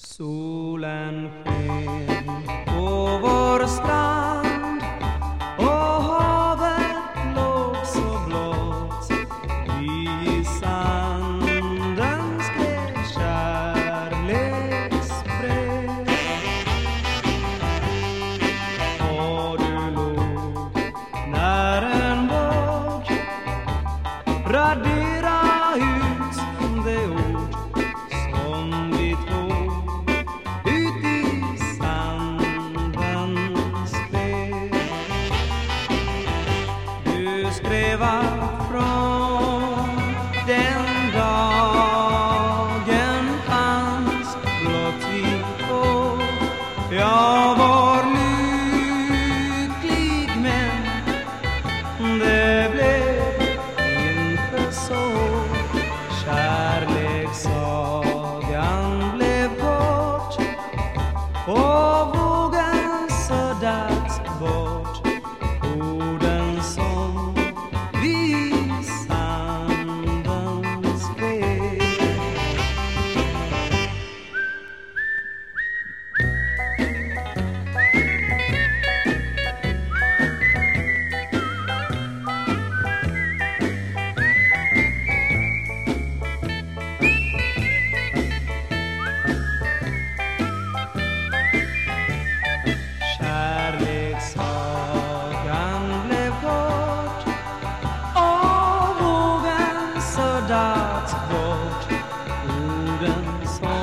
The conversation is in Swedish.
Solen sken på vår strand och havet låg så blått i sanden skrev kärleksbrev. Och du låg när en våg raderade Leva från den dagen fanns blott vi två. So dags bort, orden